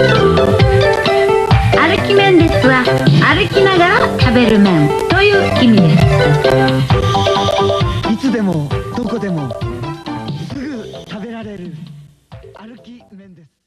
歩き麺ですは歩きながら食べる麺という意味です。いつでもどこでもすぐ食べられる歩き麺です。